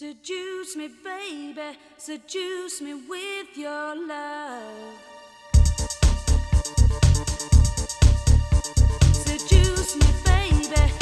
Seduce me, baby, seduce me with your love. Seduce me, baby.